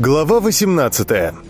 Глава 18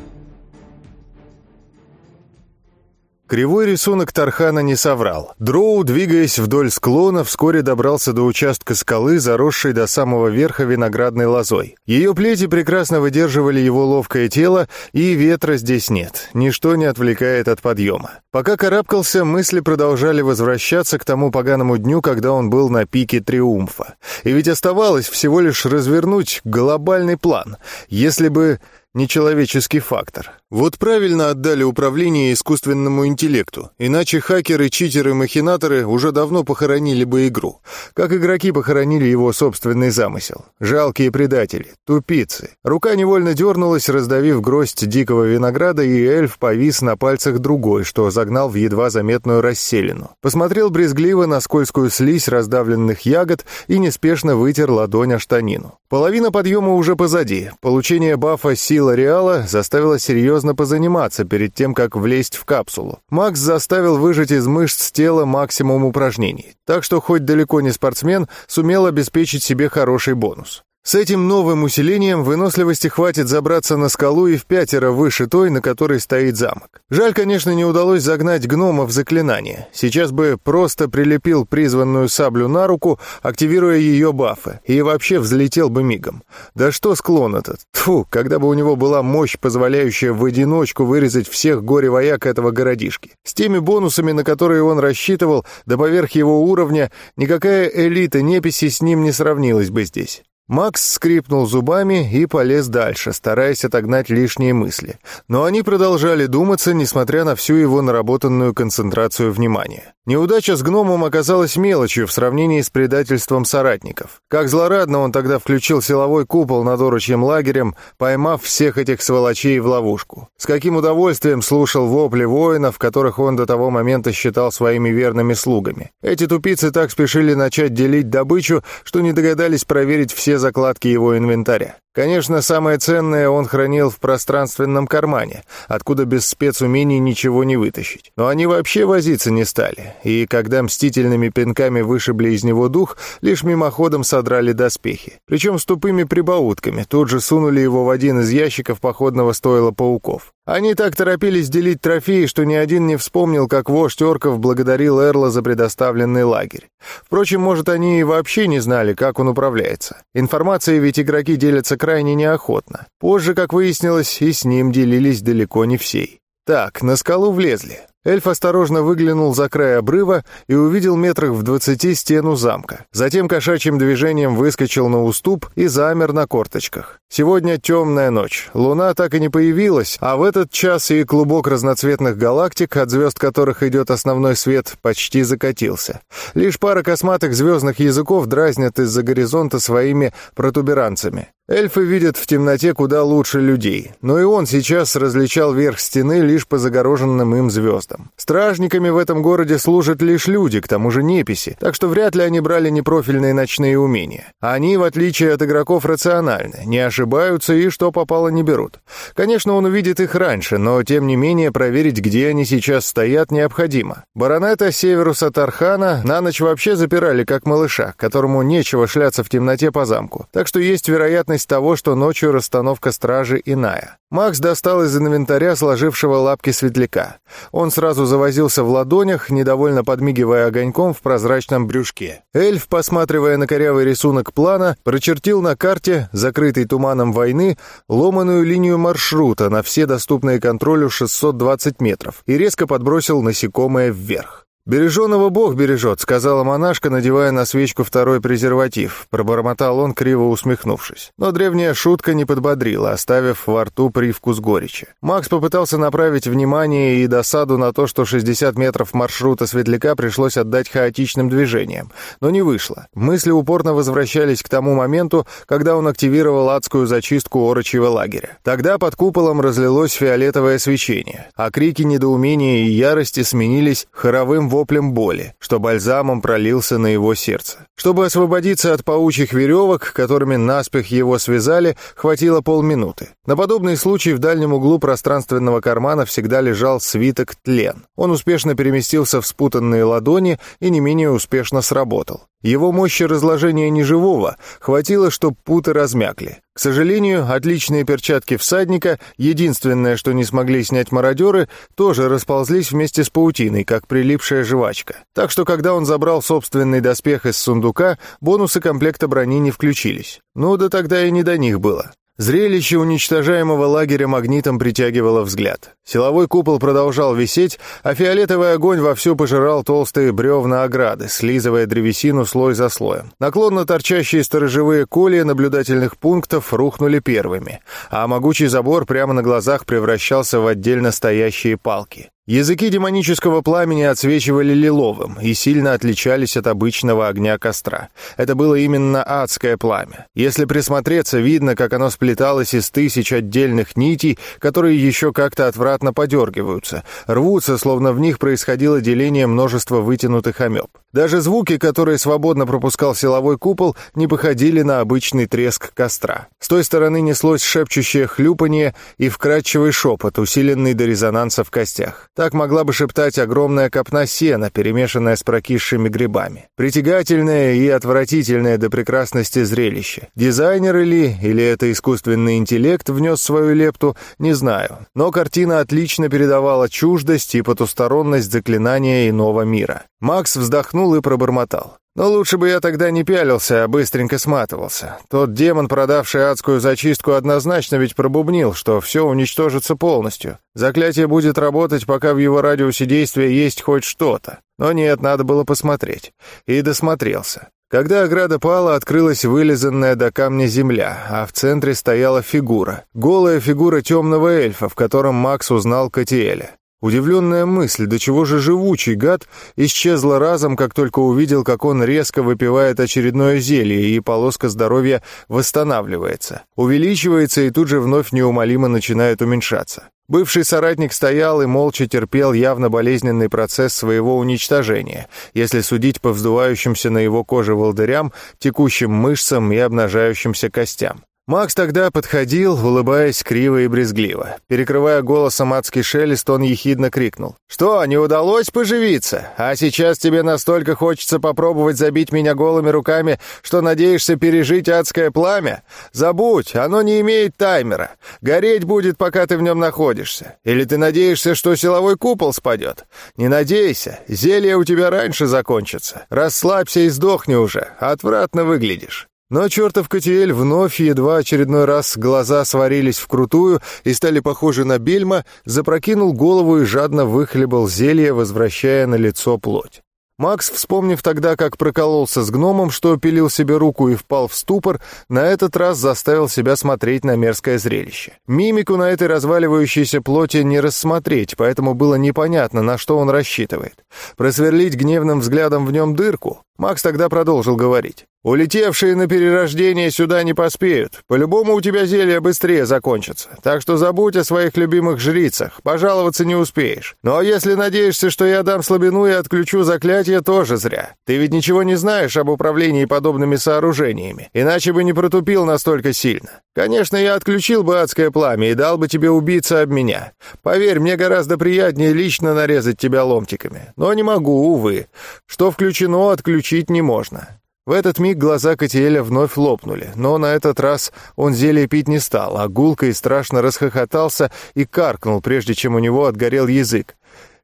Кривой рисунок Тархана не соврал. Дроу, двигаясь вдоль склона, вскоре добрался до участка скалы, заросшей до самого верха виноградной лозой. Ее плети прекрасно выдерживали его ловкое тело, и ветра здесь нет. Ничто не отвлекает от подъема. Пока карабкался, мысли продолжали возвращаться к тому поганому дню, когда он был на пике триумфа. И ведь оставалось всего лишь развернуть глобальный план. Если бы нечеловеческий фактор. Вот правильно отдали управление искусственному интеллекту, иначе хакеры, читеры, махинаторы уже давно похоронили бы игру, как игроки похоронили его собственный замысел. Жалкие предатели, тупицы. Рука невольно дернулась, раздавив гроздь дикого винограда, и эльф повис на пальцах другой, что загнал в едва заметную расселину. Посмотрел брезгливо на скользкую слизь раздавленных ягод и неспешно вытер ладонь о штанину. Половина подъема уже позади. Получение бафа «Сила Реала» заставило серьезно позаниматься перед тем, как влезть в капсулу. Макс заставил выжать из мышц тела максимум упражнений. Так что, хоть далеко не спортсмен, сумел обеспечить себе хороший бонус. С этим новым усилением выносливости хватит забраться на скалу и в пятеро выше той, на которой стоит замок. Жаль, конечно, не удалось загнать гнома в заклинание. Сейчас бы просто прилепил призванную саблю на руку, активируя ее бафы, и вообще взлетел бы мигом. Да что склон этот? Тфу, когда бы у него была мощь, позволяющая в одиночку вырезать всех горе-вояк этого городишки. С теми бонусами, на которые он рассчитывал, да поверх его уровня, никакая элита неписи с ним не сравнилась бы здесь. Макс скрипнул зубами и полез дальше, стараясь отогнать лишние мысли. Но они продолжали думаться, несмотря на всю его наработанную концентрацию внимания. Неудача с гномом оказалась мелочью в сравнении с предательством соратников. Как злорадно он тогда включил силовой купол над орочьим лагерем, поймав всех этих сволочей в ловушку. С каким удовольствием слушал вопли воинов, которых он до того момента считал своими верными слугами. Эти тупицы так спешили начать делить добычу, что не догадались проверить все закладки его инвентаря. Конечно, самое ценное он хранил в пространственном кармане, откуда без спецумений ничего не вытащить. Но они вообще возиться не стали, и когда мстительными пинками вышибли из него дух, лишь мимоходом содрали доспехи. Причем с тупыми прибаутками, тут же сунули его в один из ящиков походного стойла пауков. Они так торопились делить трофеи, что ни один не вспомнил, как вождь орков благодарил Эрла за предоставленный лагерь. Впрочем, может, они и вообще не знали, как он управляется. Информацией ведь игроки делятся крайне неохотно. Позже, как выяснилось, и с ним делились далеко не всей. Так, на скалу влезли. Эльф осторожно выглянул за край обрыва и увидел метрах в двадцати стену замка. Затем кошачьим движением выскочил на уступ и замер на корточках. Сегодня темная ночь. Луна так и не появилась, а в этот час и клубок разноцветных галактик, от звезд которых идет основной свет, почти закатился. Лишь пара косматых звездных языков дразнят из-за горизонта своими протуберанцами. Эльфы видят в темноте куда лучше людей, но и он сейчас различал верх стены лишь по загороженным им звездам. Стражниками в этом городе служат лишь люди, к тому же неписи, так что вряд ли они брали непрофильные ночные умения. Они, в отличие от игроков, рациональны, не ошибаются и что попало не берут. Конечно, он увидит их раньше, но тем не менее проверить, где они сейчас стоят, необходимо. Баронета Северуса Тархана на ночь вообще запирали как малыша, которому нечего шляться в темноте по замку, так что есть вероятность того, что ночью расстановка стражи иная. Макс достал из инвентаря сложившего лапки светляка. Он сразу завозился в ладонях, недовольно подмигивая огоньком в прозрачном брюшке. Эльф, посматривая на корявый рисунок плана, прочертил на карте, закрытой туманом войны, ломаную линию маршрута на все доступные контролю 620 метров и резко подбросил насекомое вверх. «Береженого Бог бережет», — сказала монашка, надевая на свечку второй презерватив. Пробормотал он, криво усмехнувшись. Но древняя шутка не подбодрила, оставив во рту привкус горечи. Макс попытался направить внимание и досаду на то, что 60 метров маршрута светляка пришлось отдать хаотичным движениям. Но не вышло. Мысли упорно возвращались к тому моменту, когда он активировал адскую зачистку орочьего лагеря. Тогда под куполом разлилось фиолетовое свечение, а крики недоумения и ярости сменились хоровым воплем боли, что бальзамом пролился на его сердце. Чтобы освободиться от паучьих веревок, которыми наспех его связали, хватило полминуты. На подобный случай в дальнем углу пространственного кармана всегда лежал свиток тлен. Он успешно переместился в спутанные ладони и не менее успешно сработал. Его мощи разложения неживого хватило, чтобы путы размякли. К сожалению, отличные перчатки всадника, единственное, что не смогли снять мародеры, тоже расползлись вместе с паутиной, как прилипшая жвачка. Так что, когда он забрал собственный доспех из сундука, бонусы комплекта брони не включились. Ну да тогда и не до них было. Зрелище уничтожаемого лагеря магнитом притягивало взгляд. Силовой купол продолжал висеть, а фиолетовый огонь вовсю пожирал толстые бревна ограды, слизывая древесину слой за слоем. Наклонно торчащие сторожевые колья наблюдательных пунктов рухнули первыми, а могучий забор прямо на глазах превращался в отдельно стоящие палки. Языки демонического пламени отсвечивали лиловым и сильно отличались от обычного огня костра. Это было именно адское пламя. Если присмотреться, видно, как оно сплеталось из тысяч отдельных нитей, которые еще как-то отвратно подергиваются, рвутся, словно в них происходило деление множества вытянутых амеб. Даже звуки, которые свободно пропускал силовой купол, не походили на обычный треск костра. С той стороны неслось шепчущее хлюпанье и вкрадчивый шепот, усиленный до резонанса в костях. Так могла бы шептать огромная копна сена, перемешанная с прокисшими грибами. Притягательное и отвратительное до прекрасности зрелище. Дизайнеры ли, или это искусственный интеллект внес свою лепту, не знаю. Но картина отлично передавала чуждость и потусторонность заклинания иного мира. Макс вздохнул и пробормотал. Но лучше бы я тогда не пялился, а быстренько сматывался. Тот демон, продавший адскую зачистку, однозначно ведь пробубнил, что все уничтожится полностью. Заклятие будет работать, пока в его радиусе действия есть хоть что-то. Но нет, надо было посмотреть. И досмотрелся. Когда ограда пала, открылась вылизанная до камня земля, а в центре стояла фигура. Голая фигура темного эльфа, в котором Макс узнал Катиэля. Удивленная мысль, до чего же живучий гад, исчезла разом, как только увидел, как он резко выпивает очередное зелье, и полоска здоровья восстанавливается, увеличивается и тут же вновь неумолимо начинает уменьшаться. Бывший соратник стоял и молча терпел явно болезненный процесс своего уничтожения, если судить по вздувающимся на его коже волдырям, текущим мышцам и обнажающимся костям. Макс тогда подходил, улыбаясь криво и брезгливо. Перекрывая голосом адский шелест, он ехидно крикнул. «Что, не удалось поживиться? А сейчас тебе настолько хочется попробовать забить меня голыми руками, что надеешься пережить адское пламя? Забудь, оно не имеет таймера. Гореть будет, пока ты в нем находишься. Или ты надеешься, что силовой купол спадет? Не надейся, зелье у тебя раньше закончится. Расслабься и сдохни уже, отвратно выглядишь». Но чертов Катиэль вновь, едва очередной раз глаза сварились вкрутую и стали похожи на бельма, запрокинул голову и жадно выхлебал зелье, возвращая на лицо плоть. Макс, вспомнив тогда, как прокололся с гномом, что пилил себе руку и впал в ступор, на этот раз заставил себя смотреть на мерзкое зрелище. Мимику на этой разваливающейся плоти не рассмотреть, поэтому было непонятно, на что он рассчитывает. Просверлить гневным взглядом в нем дырку? Макс тогда продолжил говорить. Улетевшие на перерождение сюда не поспеют. По-любому у тебя зелье быстрее закончится. Так что забудь о своих любимых жрицах. Пожаловаться не успеешь. Но ну, а если надеешься, что я дам слабину и отключу заклятие, тоже зря. Ты ведь ничего не знаешь об управлении подобными сооружениями. Иначе бы не протупил настолько сильно. Конечно, я отключил бы адское пламя и дал бы тебе убиться об меня. Поверь, мне гораздо приятнее лично нарезать тебя ломтиками. Но не могу, увы. Что включено, отключить не можно. В этот миг глаза Катиэля вновь лопнули, но на этот раз он зелье пить не стал, а гулко страшно расхохотался и каркнул, прежде чем у него отгорел язык.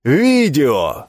«Видео!»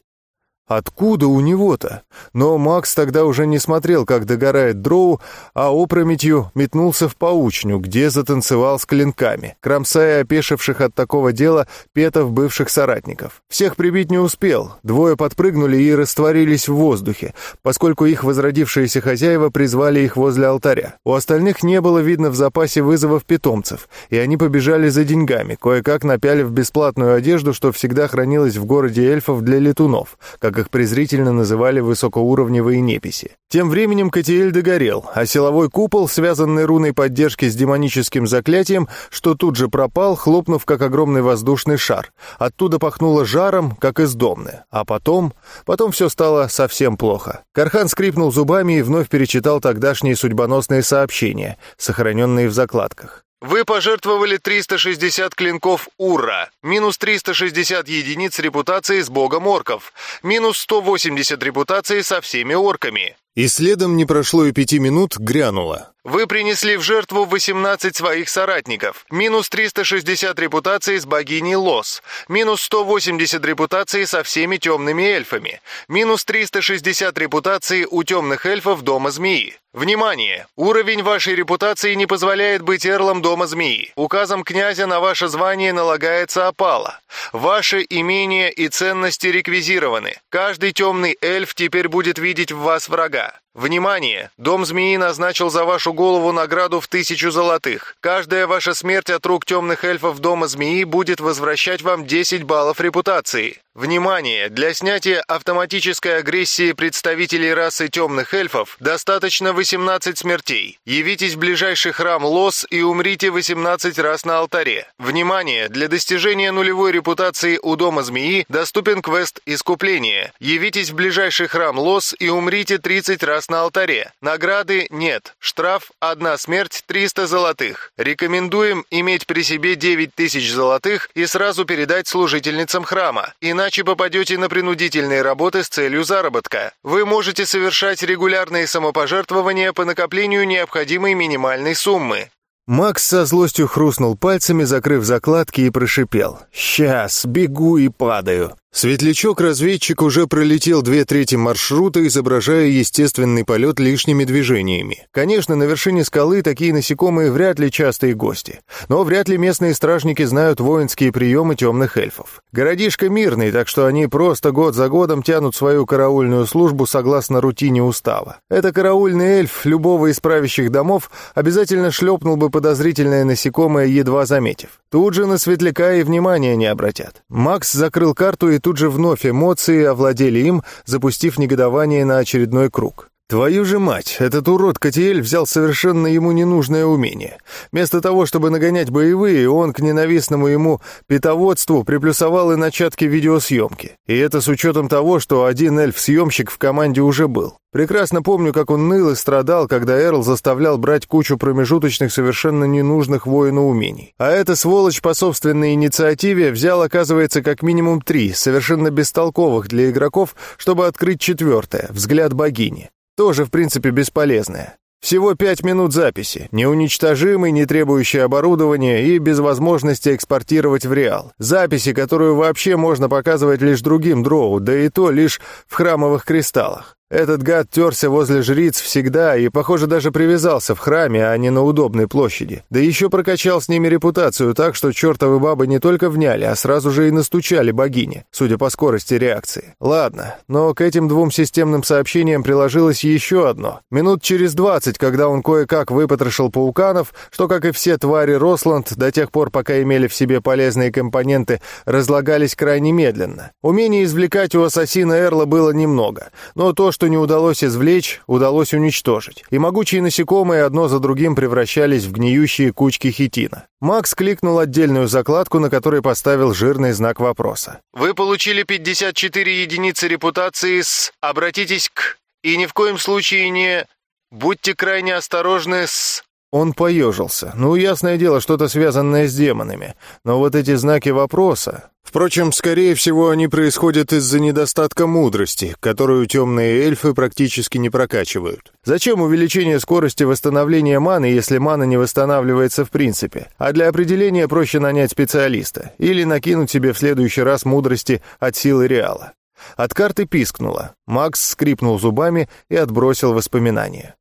Откуда у него-то? Но Макс тогда уже не смотрел, как догорает дроу, а опрометью метнулся в паучню, где затанцевал с клинками, кромсая опешивших от такого дела петов бывших соратников. Всех прибить не успел, двое подпрыгнули и растворились в воздухе, поскольку их возродившиеся хозяева призвали их возле алтаря. У остальных не было видно в запасе вызовов питомцев, и они побежали за деньгами, кое-как напялив бесплатную одежду, что всегда хранилась в городе эльфов для летунов, как как их презрительно называли высокоуровневые неписи. Тем временем Катиэль догорел, а силовой купол, связанный руной поддержки с демоническим заклятием, что тут же пропал, хлопнув как огромный воздушный шар. Оттуда пахнуло жаром, как из домны. А потом... Потом все стало совсем плохо. Кархан скрипнул зубами и вновь перечитал тогдашние судьбоносные сообщения, сохраненные в закладках. Вы пожертвовали 360 клинков Ура, минус 360 единиц репутации с богом орков, минус 180 репутации со всеми орками. И следом не прошло и пяти минут, грянуло. Вы принесли в жертву 18 своих соратников. Минус 360 репутации с богиней Лос. Минус 180 репутации со всеми темными эльфами. Минус 360 репутации у темных эльфов Дома Змеи. Внимание! Уровень вашей репутации не позволяет быть эрлом Дома Змеи. Указом князя на ваше звание налагается опала. Ваши имения и ценности реквизированы. Каждый темный эльф теперь будет видеть в вас врага. Внимание! Дом змеи назначил за вашу голову награду в тысячу золотых. Каждая ваша смерть от рук темных эльфов Дома змеи будет возвращать вам 10 баллов репутации. Внимание! Для снятия автоматической агрессии представителей расы темных эльфов достаточно 18 смертей. Явитесь в ближайший храм Лос и умрите 18 раз на алтаре. Внимание! Для достижения нулевой репутации у Дома Змеи доступен квест «Искупление». Явитесь в ближайший храм Лос и умрите 30 раз на алтаре. Награды нет. Штраф – одна смерть, 300 золотых. Рекомендуем иметь при себе 9000 золотых и сразу передать служительницам храма. Иначе попадете на принудительные работы с целью заработка. Вы можете совершать регулярные самопожертвования по накоплению необходимой минимальной суммы. Макс со злостью хрустнул пальцами, закрыв закладки и прошипел. «Сейчас, бегу и падаю». Светлячок-разведчик уже пролетел две трети маршрута, изображая естественный полет лишними движениями. Конечно, на вершине скалы такие насекомые вряд ли частые гости, но вряд ли местные стражники знают воинские приемы темных эльфов. Городишко мирный, так что они просто год за годом тянут свою караульную службу согласно рутине устава. Это караульный эльф любого из правящих домов обязательно шлепнул бы подозрительное насекомое, едва заметив. Тут же на светляка и внимания не обратят. Макс закрыл карту и тут же вновь эмоции овладели им, запустив негодование на очередной круг. Твою же мать, этот урод Катиэль взял совершенно ему ненужное умение. Вместо того, чтобы нагонять боевые, он к ненавистному ему питоводству приплюсовал и начатки видеосъемки. И это с учетом того, что один эльф-съемщик в команде уже был. Прекрасно помню, как он ныл и страдал, когда Эрл заставлял брать кучу промежуточных совершенно ненужных воину умений. А эта сволочь по собственной инициативе взял, оказывается, как минимум три, совершенно бестолковых для игроков, чтобы открыть четвертое — взгляд богини. Тоже, в принципе, бесполезная. Всего пять минут записи, неуничтожимый, не требующий оборудования и без возможности экспортировать в реал. Записи, которую вообще можно показывать лишь другим дроу, да и то лишь в храмовых кристаллах. Этот гад терся возле жриц всегда и, похоже, даже привязался в храме, а не на удобной площади. Да еще прокачал с ними репутацию так, что чертовы бабы не только вняли, а сразу же и настучали богине, судя по скорости реакции. Ладно, но к этим двум системным сообщениям приложилось еще одно. Минут через двадцать, когда он кое-как выпотрошил пауканов, что, как и все твари Росланд, до тех пор, пока имели в себе полезные компоненты, разлагались крайне медленно. Умение извлекать у ассасина Эрла было немного, но то, что не удалось извлечь, удалось уничтожить, и могучие насекомые одно за другим превращались в гниющие кучки хитина. Макс кликнул отдельную закладку, на которой поставил жирный знак вопроса. «Вы получили 54 единицы репутации с «обратитесь к» и ни в коем случае не «будьте крайне осторожны с...» Он поежился. Ну, ясное дело, что-то связанное с демонами. Но вот эти знаки вопроса... Впрочем, скорее всего, они происходят из-за недостатка мудрости, которую темные эльфы практически не прокачивают. Зачем увеличение скорости восстановления маны, если мана не восстанавливается в принципе? А для определения проще нанять специалиста или накинуть себе в следующий раз мудрости от силы реала. От карты пискнуло. Макс скрипнул зубами и отбросил воспоминания.